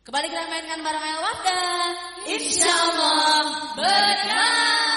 Kembali kita mainkan bareng Elwaf dan Insya Allah benar.